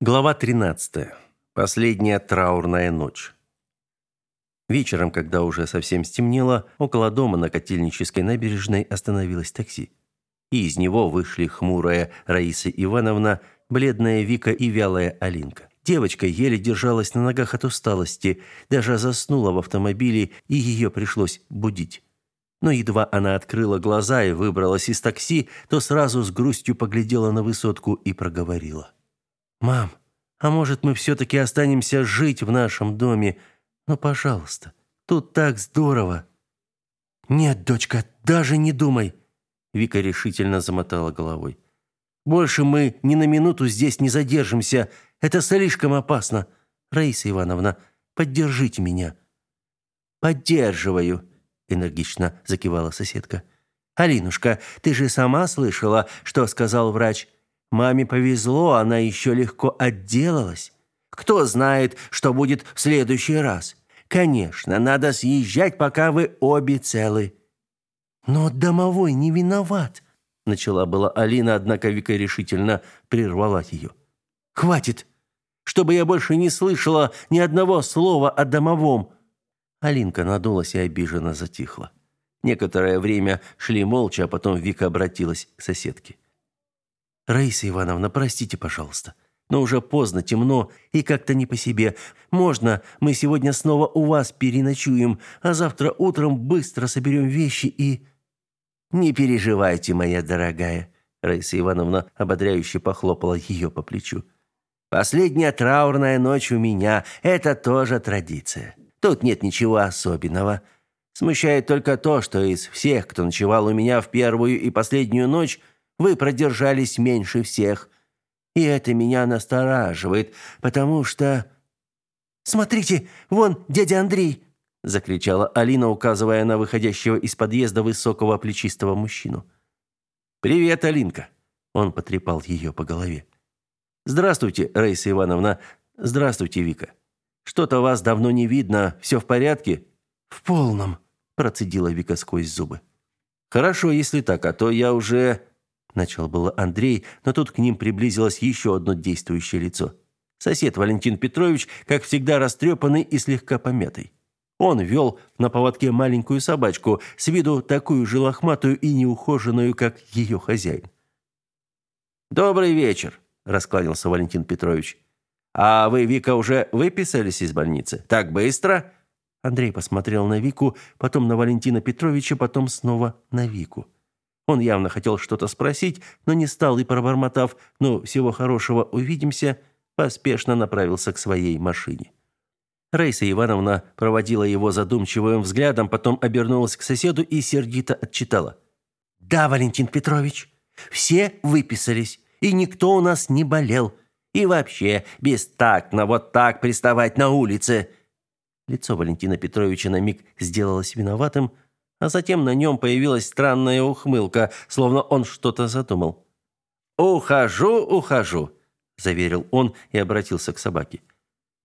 Глава 13. Последняя траурная ночь. Вечером, когда уже совсем стемнело, около дома на Котельнической набережной остановилось такси. И из него вышли хмурая Раиса Ивановна, бледная Вика и вялая Алинка. Девочка еле держалась на ногах от усталости, даже заснула в автомобиле, и ее пришлось будить. Но едва она открыла глаза и выбралась из такси, то сразу с грустью поглядела на высотку и проговорила. «Мам, а может, мы все-таки останемся жить в нашем доме? Ну, пожалуйста, тут так здорово!» «Нет, дочка, даже не думай!» Вика решительно замотала головой. «Больше мы ни на минуту здесь не задержимся. Это слишком опасно. Раиса Ивановна, поддержите меня». «Поддерживаю», — энергично закивала соседка. «Алинушка, ты же сама слышала, что сказал врач?» Маме повезло, она еще легко отделалась. Кто знает, что будет в следующий раз. Конечно, надо съезжать, пока вы обе целы. Но домовой не виноват, начала была Алина, однако Вика решительно прервала ее. Хватит, чтобы я больше не слышала ни одного слова о домовом. Алинка надулась и обиженно затихла. Некоторое время шли молча, а потом Вика обратилась к соседке. Раиса Ивановна, простите, пожалуйста. Но уже поздно, темно и как-то не по себе. Можно мы сегодня снова у вас переночуем, а завтра утром быстро соберем вещи и Не переживайте, моя дорогая, Раиса Ивановна ободряюще похлопала ее по плечу. Последняя траурная ночь у меня это тоже традиция. Тут нет ничего особенного. Смущает только то, что из всех, кто ночевал у меня в первую и последнюю ночь, вы продержались меньше всех. И это меня настораживает, потому что... «Смотрите, вон дядя Андрей!» – закричала Алина, указывая на выходящего из подъезда высокого плечистого мужчину. «Привет, Алинка!» – он потрепал ее по голове. «Здравствуйте, Раиса Ивановна. Здравствуйте, Вика. Что-то вас давно не видно. Все в порядке?» «В полном», – процедила Вика сквозь зубы. «Хорошо, если так, а то я уже...» начал было Андрей, но тут к ним приблизилось еще одно действующее лицо. Сосед Валентин Петрович, как всегда растрепанный и слегка помятый. Он вел на поводке маленькую собачку, с виду такую же лохматую и неухоженную, как ее хозяин. «Добрый вечер», – раскланялся Валентин Петрович. «А вы, Вика, уже выписались из больницы? Так быстро?» Андрей посмотрел на Вику, потом на Валентина Петровича, потом снова на Вику. Он явно хотел что-то спросить, но не стал и пробормотав «ну, всего хорошего, увидимся», поспешно направился к своей машине. Раиса Ивановна проводила его задумчивым взглядом, потом обернулась к соседу и сердито отчитала. «Да, Валентин Петрович, все выписались, и никто у нас не болел. И вообще, бестактно вот так приставать на улице!» Лицо Валентина Петровича на миг сделалось виноватым, а затем на нем появилась странная ухмылка, словно он что-то задумал. «Ухожу, ухожу», – заверил он и обратился к собаке.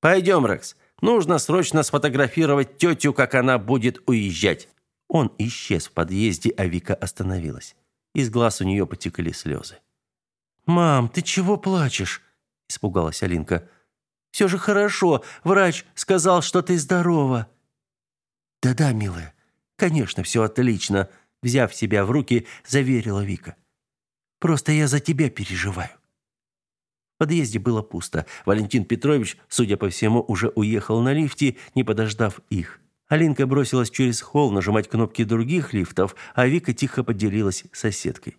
«Пойдем, Рекс, нужно срочно сфотографировать тетю, как она будет уезжать». Он исчез в подъезде, а Вика остановилась. Из глаз у нее потекли слезы. «Мам, ты чего плачешь?» – испугалась Алинка. «Все же хорошо, врач сказал, что ты здорова». «Да-да, милая, Конечно, все отлично, взяв себя в руки, заверила Вика. Просто я за тебя переживаю. В подъезде было пусто. Валентин Петрович, судя по всему, уже уехал на лифте, не подождав их. Алинка бросилась через холл нажимать кнопки других лифтов, а Вика тихо поделилась с соседкой.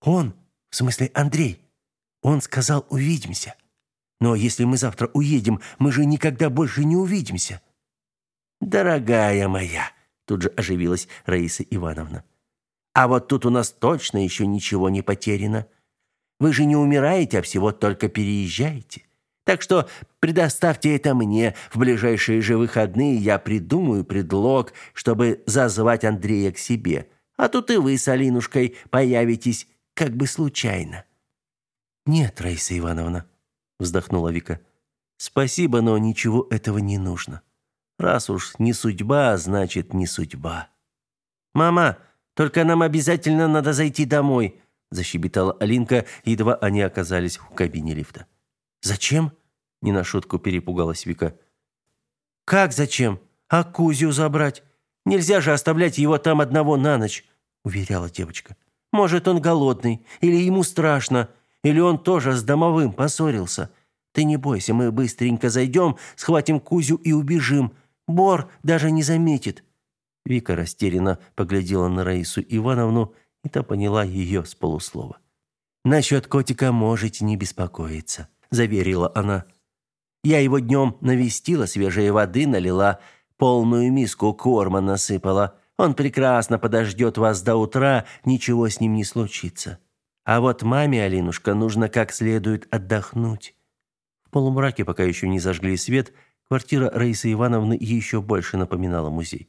Он, в смысле Андрей, он сказал увидимся. Но если мы завтра уедем, мы же никогда больше не увидимся. Дорогая моя, Тут же оживилась Раиса Ивановна. А вот тут у нас точно еще ничего не потеряно. Вы же не умираете, а всего только переезжаете. Так что предоставьте это мне. В ближайшие же выходные я придумаю предлог, чтобы зазвать Андрея к себе. А тут и вы с Алинушкой появитесь как бы случайно. Нет, Раиса Ивановна, вздохнула Вика. Спасибо, но ничего этого не нужно. Раз уж не судьба, значит не судьба. Мама, только нам обязательно надо зайти домой, защебетала Алинка, едва они оказались в кабине лифта. «Зачем?» – не на шутку перепугалась Вика. «Как зачем? А Кузю забрать? Нельзя же оставлять его там одного на ночь», – уверяла девочка. «Может, он голодный, или ему страшно, или он тоже с домовым поссорился. Ты не бойся, мы быстренько зайдем, схватим Кузю и убежим. Бор даже не заметит». Вика растерянно поглядела на Раису Ивановну, и та поняла ее с полуслова. «Насчет котика можете не беспокоиться», – заверила она. «Я его днем навестила, свежей воды налила, полную миску корма насыпала. Он прекрасно подождет вас до утра, ничего с ним не случится. А вот маме, Алинушка, нужно как следует отдохнуть». В полумраке, пока еще не зажгли свет, квартира Раисы Ивановны еще больше напоминала музей.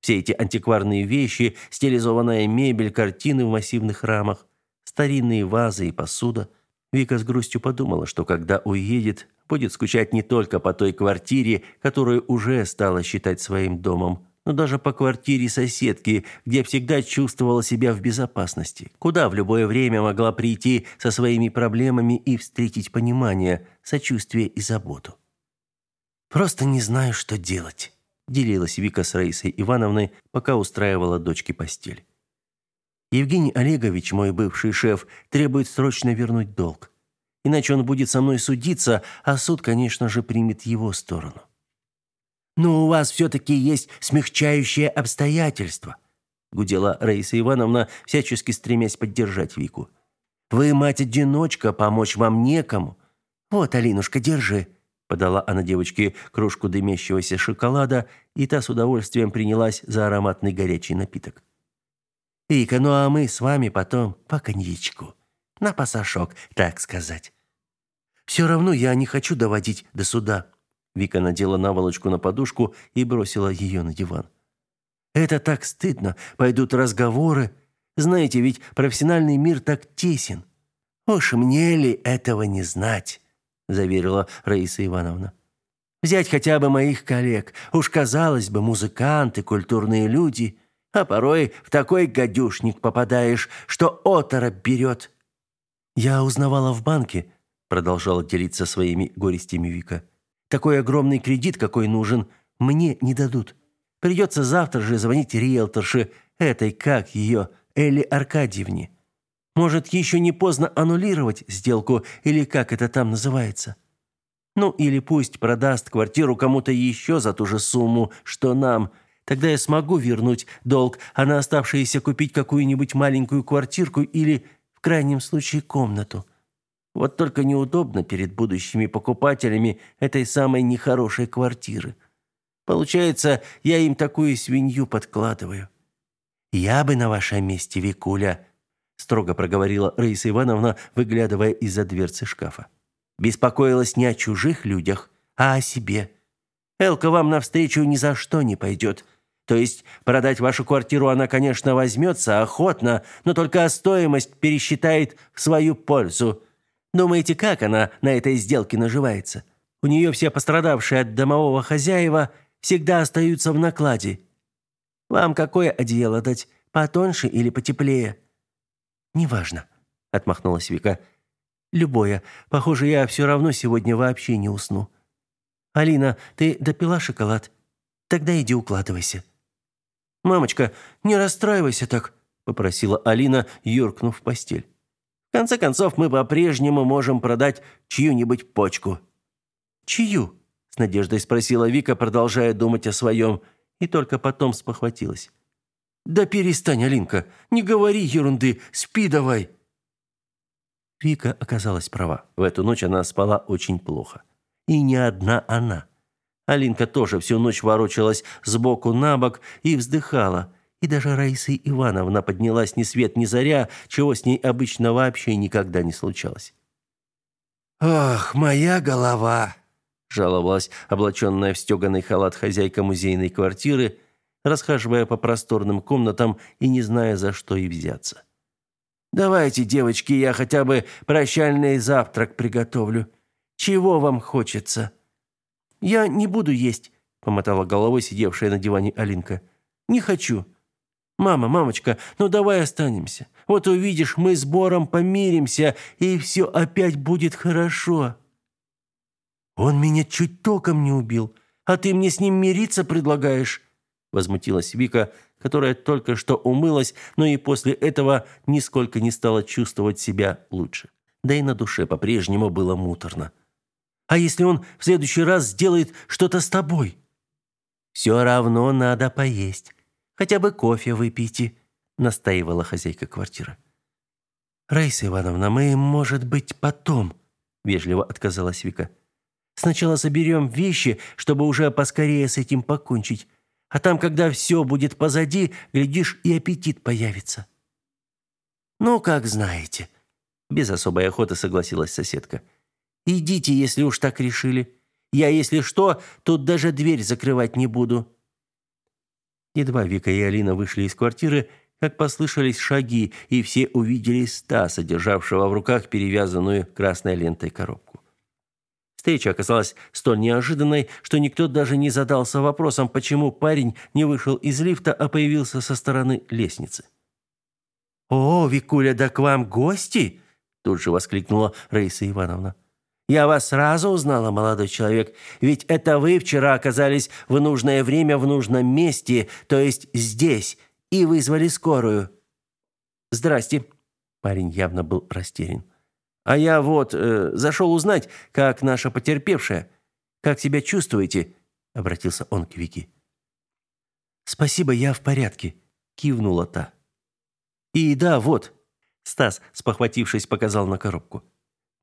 Все эти антикварные вещи, стилизованная мебель, картины в массивных рамах, старинные вазы и посуда. Вика с грустью подумала, что когда уедет, будет скучать не только по той квартире, которую уже стала считать своим домом, но даже по квартире соседки, где всегда чувствовала себя в безопасности, куда в любое время могла прийти со своими проблемами и встретить понимание, сочувствие и заботу. «Просто не знаю, что делать», делилась Вика с Раисой Ивановной, пока устраивала дочке постель. Евгений Олегович, мой бывший шеф, требует срочно вернуть долг. Иначе он будет со мной судиться, а суд, конечно же, примет его сторону. Но у вас все таки есть смягчающие обстоятельства, гудела Раиса Ивановна, всячески стремясь поддержать Вику. Вы мать-одиночка, помочь вам некому. Вот, Алинушка, держи подала она девочке кружку дымящегося шоколада, и та с удовольствием принялась за ароматный горячий напиток. «Вика, ну а мы с вами потом по коньячку. На пасашок, так сказать». «Все равно я не хочу доводить до суда». Вика надела наволочку на подушку и бросила ее на диван. «Это так стыдно. Пойдут разговоры. Знаете, ведь профессиональный мир так тесен. Уж мне ли этого не знать?» Заверила Раиса Ивановна. Взять хотя бы моих коллег. Уж казалось бы, музыканты, культурные люди, а порой в такой гадюшник попадаешь, что оторопь берет. Я узнавала в банке, продолжала делиться своими горестями Вика. Такой огромный кредит, какой нужен, мне не дадут. Придется завтра же звонить риэлторше, этой, как ее, Элли Аркадьевне. Может, еще не поздно аннулировать сделку или как это там называется? Ну, или пусть продаст квартиру кому-то еще за ту же сумму, что нам. Тогда я смогу вернуть долг, а на оставшееся купить какую-нибудь маленькую квартирку или, в крайнем случае, комнату. Вот только неудобно перед будущими покупателями этой самой нехорошей квартиры. Получается, я им такую свинью подкладываю. Я бы на вашем месте, Викуля, строго проговорила Раиса Ивановна, выглядывая из-за дверцы шкафа. Беспокоилась не о чужих людях, а о себе. Элка вам навстречу ни за что не пойдет. То есть продать вашу квартиру она, конечно, возьмется охотно, но только стоимость пересчитает в свою пользу. Думаете, как она на этой сделке наживается? У нее все пострадавшие от домового хозяева всегда остаются в накладе. Вам какое одеяло дать, потоньше или потеплее? «Неважно», — отмахнулась Вика. «Любое. Похоже, я все равно сегодня вообще не усну. Алина, ты допила шоколад? Тогда иди укладывайся». «Мамочка, не расстраивайся так», — попросила Алина, юркнув в постель. «В конце концов, мы по-прежнему можем продать чью-нибудь почку». «Чью?» — с надеждой спросила Вика, продолжая думать о своем, и только потом спохватилась. «Да перестань, Алинка, не говори ерунды, спи давай!» Вика оказалась права. В эту ночь она спала очень плохо. И не одна она. Алинка тоже всю ночь ворочалась сбоку на бок и вздыхала. И даже Раиса Ивановна поднялась ни свет ни заря, чего с ней обычно вообще никогда не случалось. «Ах, моя голова!» – жаловалась облаченная в стеганый халат хозяйка музейной квартиры – расхаживая по просторным комнатам и не зная, за что и взяться. «Давайте, девочки, я хотя бы прощальный завтрак приготовлю. Чего вам хочется?» «Я не буду есть», — помотала головой сидевшая на диване Алинка. «Не хочу». «Мама, мамочка, ну давай останемся. Вот увидишь, мы с Бором помиримся, и все опять будет хорошо». Он меня чуть током не убил, а ты мне с ним мириться предлагаешь?» Возмутилась Вика, которая только что умылась, но и после этого нисколько не стала чувствовать себя лучше. Да и на душе по-прежнему было муторно. «А если он в следующий раз сделает что-то с тобой?» «Все равно надо поесть. Хотя бы кофе выпейте», — настаивала хозяйка квартиры. «Раиса Ивановна, мы, может быть, потом», — вежливо отказалась Вика. «Сначала соберем вещи, чтобы уже поскорее с этим покончить. А там, когда все будет позади, глядишь, и аппетит появится». «Ну, как знаете», — без особой охоты согласилась соседка. «Идите, если уж так решили. Я, если что, тут даже дверь закрывать не буду». Едва Вика и Алина вышли из квартиры, как послышались шаги, и все увидели Стаса, державшего в руках перевязанную красной лентой коробку. Встреча оказалась столь неожиданной, что никто даже не задался вопросом, почему парень не вышел из лифта, а появился со стороны лестницы. «О, Викуля, да к вам гости!» тут же воскликнула Раиса Ивановна. «Я вас сразу узнала, молодой человек, ведь это вы вчера оказались в нужное время в нужном месте, то есть здесь, и вызвали скорую». «Здрасте». Парень явно был растерян. А я вот э, зашел узнать, как наша потерпевшая. Как себя чувствуете?» – обратился он к Вике. «Спасибо, я в порядке», – кивнула та. «И да, вот», – Стас, спохватившись, показал на коробку.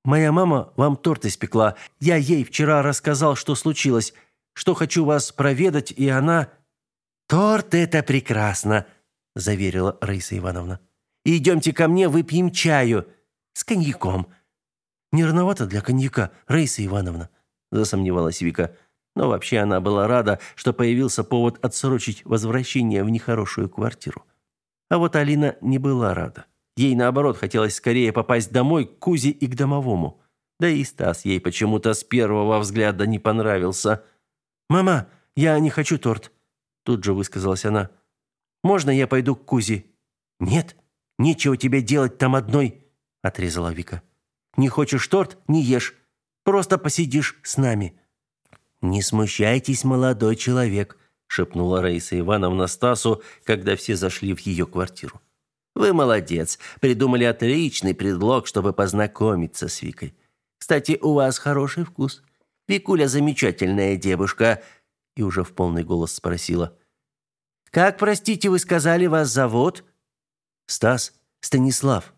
«Моя мама вам торт испекла. Я ей вчера рассказал, что случилось, что хочу вас проведать, и она...» «Торт – это прекрасно», – заверила Раиса Ивановна. «Идемте ко мне, выпьем чаю с коньяком. Не рановато для коньяка, Раиса Ивановна, засомневалась Вика. Но вообще она была рада, что появился повод отсрочить возвращение в нехорошую квартиру. А вот Алина не была рада. Ей наоборот хотелось скорее попасть домой к Кузе и к домовому. Да и Стас ей почему-то с первого взгляда не понравился. Мама, я не хочу торт, тут же высказалась она. Можно я пойду к Кузе? Нет, нечего тебе делать там одной отрезала Вика. Не хочешь торт не ешь. Просто посидишь с нами. Не смущайтесь, молодой человек, шепнула Раиса Ивановна Стасу, когда все зашли в ее квартиру. Вы молодец, придумали отличный предлог, чтобы познакомиться с Викой. Кстати, у вас хороший вкус. Викуля замечательная девушка, и уже в полный голос спросила: Как, простите, вы сказали, вас зовут? Стас Станислав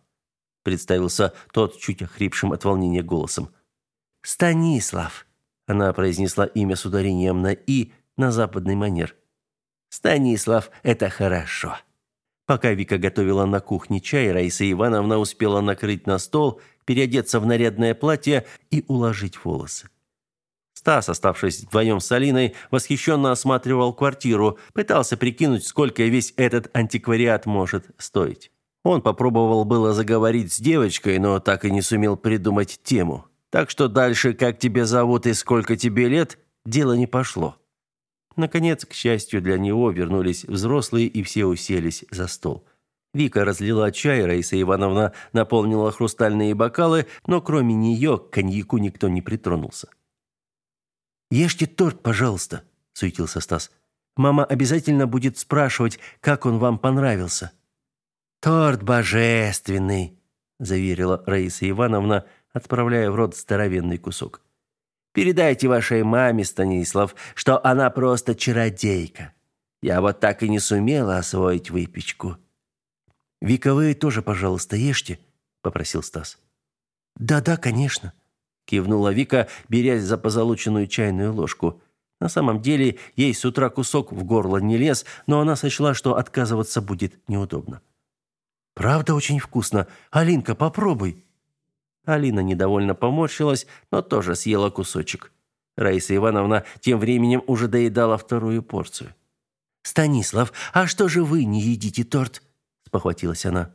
представился тот чуть охрипшим от волнения голосом. Станислав. Она произнесла имя с ударением на и на западный манер. Станислав это хорошо. Пока Вика готовила на кухне чай, Раиса Ивановна успела накрыть на стол, переодеться в нарядное платье и уложить волосы. Стас, оставшись вдвоем с Алиной, восхищенно осматривал квартиру, пытался прикинуть, сколько весь этот антиквариат может стоить. Он попробовал было заговорить с девочкой, но так и не сумел придумать тему. Так что дальше «как тебя зовут и сколько тебе лет» дело не пошло. Наконец, к счастью для него, вернулись взрослые и все уселись за стол. Вика разлила чай, Раиса Ивановна наполнила хрустальные бокалы, но кроме нее к коньяку никто не притронулся. «Ешьте торт, пожалуйста», – суетился Стас. «Мама обязательно будет спрашивать, как он вам понравился». «Торт божественный», – заверила Раиса Ивановна, отправляя в рот здоровенный кусок. «Передайте вашей маме, Станислав, что она просто чародейка. Я вот так и не сумела освоить выпечку». «Вика, вы тоже, пожалуйста, ешьте», – попросил Стас. «Да-да, конечно», – кивнула Вика, берясь за позолоченную чайную ложку. На самом деле, ей с утра кусок в горло не лез, но она сочла, что отказываться будет неудобно. Правда очень вкусно. Алинка, попробуй. Алина недовольно поморщилась, но тоже съела кусочек. Раиса Ивановна тем временем уже доедала вторую порцию. Станислав, а что же вы не едите торт? спохватилась она.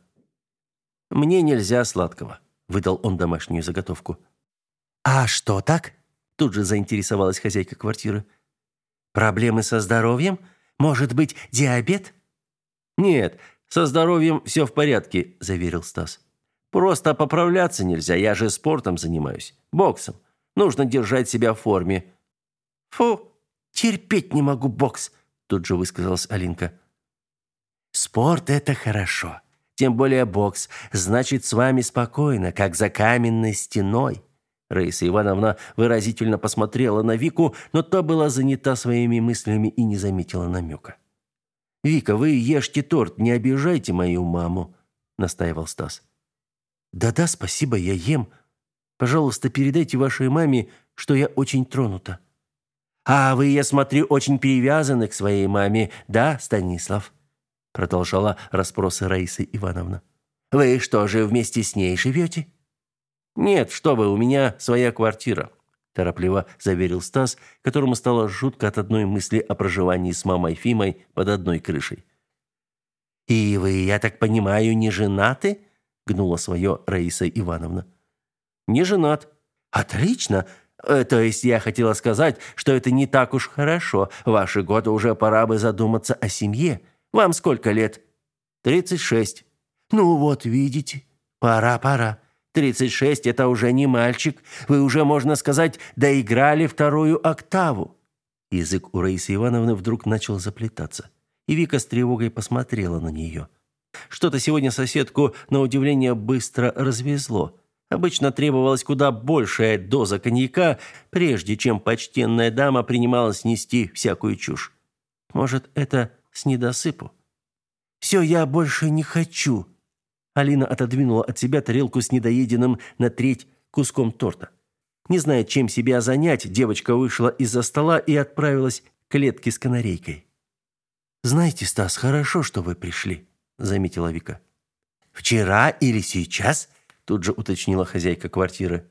Мне нельзя сладкого, выдал он домашнюю заготовку. А что так? Тут же заинтересовалась хозяйка квартиры. Проблемы со здоровьем? Может быть, диабет? Нет, со здоровьем все в порядке, заверил Стас. Просто поправляться нельзя, я же спортом занимаюсь, боксом. Нужно держать себя в форме». «Фу, терпеть не могу бокс», – тут же высказалась Алинка. «Спорт – это хорошо. Тем более бокс. Значит, с вами спокойно, как за каменной стеной». Раиса Ивановна выразительно посмотрела на Вику, но та была занята своими мыслями и не заметила намека. «Вика, вы ешьте торт, не обижайте мою маму», – настаивал Стас. «Да-да, спасибо, я ем. Пожалуйста, передайте вашей маме, что я очень тронута». «А вы, я смотрю, очень привязаны к своей маме, да, Станислав?» Продолжала расспросы Раиса Ивановна. «Вы что же, вместе с ней живете?» «Нет, что вы, у меня своя квартира», торопливо заверил Стас, которому стало жутко от одной мысли о проживании с мамой Фимой под одной крышей. «И вы, я так понимаю, не женаты?» гнула свое Раиса Ивановна. «Не женат». «Отлично! Э, то есть я хотела сказать, что это не так уж хорошо. ваши годы уже пора бы задуматься о семье. Вам сколько лет?» «Тридцать шесть». «Ну вот, видите, пора, пора. Тридцать шесть – это уже не мальчик. Вы уже, можно сказать, доиграли вторую октаву». Язык у Раисы Ивановны вдруг начал заплетаться, и Вика с тревогой посмотрела на нее. Что-то сегодня соседку, на удивление, быстро развезло. Обычно требовалась куда большая доза коньяка, прежде чем почтенная дама принималась нести всякую чушь. Может, это с недосыпу? «Все, я больше не хочу», Алина отодвинула от себя тарелку с недоеденным на треть куском торта. Не зная, чем себя занять, девочка вышла из-за стола и отправилась к клетке с канарейкой. «Знаете, Стас, хорошо, что вы пришли», — заметила Вика. «Вчера или сейчас?» — тут же уточнила хозяйка квартиры.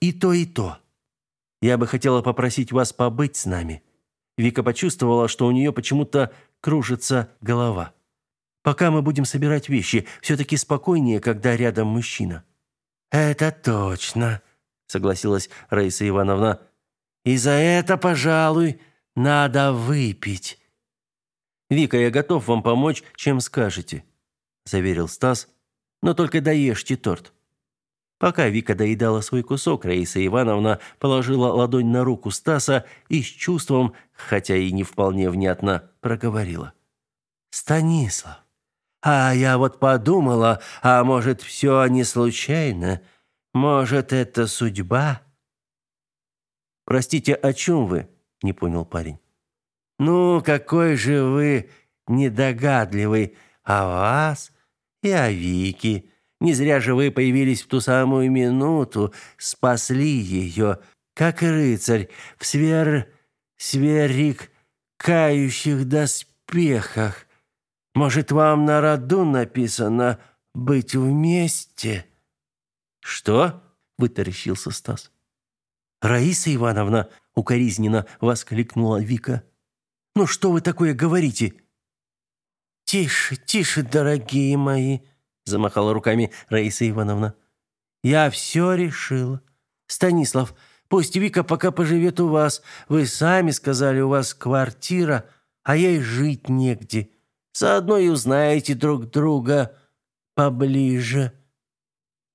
«И то, и то. Я бы хотела попросить вас побыть с нами». Вика почувствовала, что у нее почему-то кружится голова. Пока мы будем собирать вещи, все-таки спокойнее, когда рядом мужчина». «Это точно», — согласилась Раиса Ивановна. «И за это, пожалуй, надо выпить». «Вика, я готов вам помочь, чем скажете», — заверил Стас. «Но только доешьте торт». Пока Вика доедала свой кусок, Раиса Ивановна положила ладонь на руку Стаса и с чувством, хотя и не вполне внятно, проговорила. «Станислав, а я вот подумала, а может, все не случайно? Может, это судьба? Простите, о чем вы? Не понял парень. Ну, какой же вы недогадливый о вас и о Вике. Не зря же вы появились в ту самую минуту, спасли ее, как рыцарь в свер... сверик кающих доспехах. Может, вам на роду написано быть вместе?» «Что?» – вытаращился Стас. «Раиса Ивановна!» – укоризненно воскликнула Вика. «Ну что вы такое говорите?» «Тише, тише, дорогие мои!» – замахала руками Раиса Ивановна. «Я все решила. Станислав, пусть Вика пока поживет у вас. Вы сами сказали, у вас квартира, а ей жить негде. Заодно и узнаете друг друга поближе».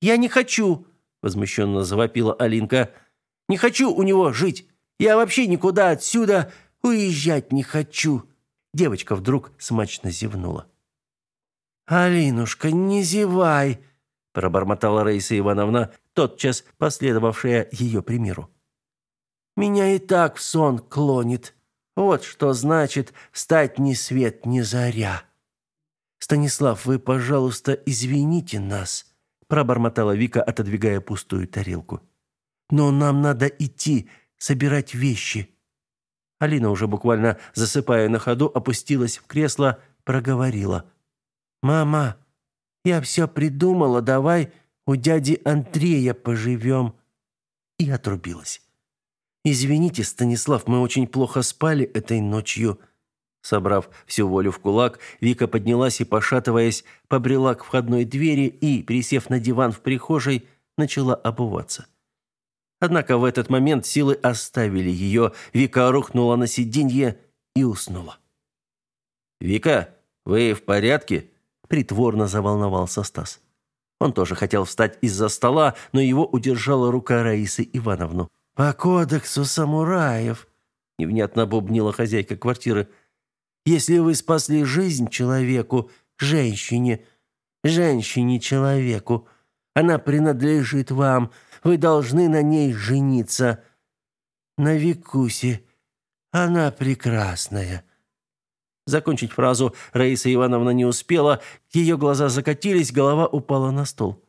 «Я не хочу», — возмущенно завопила Алинка. «Не хочу у него жить. Я вообще никуда отсюда уезжать не хочу». Девочка вдруг смачно зевнула. «Алинушка, не зевай», — пробормотала Раиса Ивановна, тотчас последовавшая ее примеру. «Меня и так в сон клонит». Вот что значит встать ни свет ни заря. Станислав, вы, пожалуйста, извините нас, пробормотала Вика, отодвигая пустую тарелку. Но нам надо идти, собирать вещи. Алина уже буквально засыпая на ходу, опустилась в кресло, проговорила: "Мама, я все придумала, давай у дяди Андрея поживем». И отрубилась. Извините, Станислав, мы очень плохо спали этой ночью. Собрав всю волю в кулак, Вика поднялась и, пошатываясь, побрела к входной двери и, присев на диван в прихожей, начала обуваться. Однако в этот момент силы оставили ее. Вика рухнула на сиденье и уснула. «Вика, вы в порядке?» – притворно заволновался Стас. Он тоже хотел встать из-за стола, но его удержала рука Раисы Ивановны. «По кодексу самураев», — невнятно бубнила хозяйка квартиры, «если вы спасли жизнь человеку, женщине, женщине-человеку, она принадлежит вам, вы должны на ней жениться. На Викусе она прекрасная». Закончить фразу Раиса Ивановна не успела, ее глаза закатились, голова упала на стол.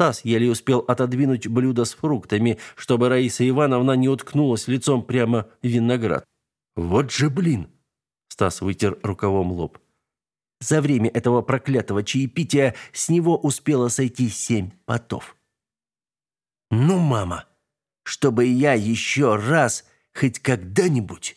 Стас еле успел отодвинуть блюдо с фруктами, чтобы Раиса Ивановна не уткнулась лицом прямо в виноград. «Вот же блин!» Стас вытер рукавом лоб. За время этого проклятого чаепития с него успело сойти семь потов. «Ну, мама, чтобы я еще раз, хоть когда-нибудь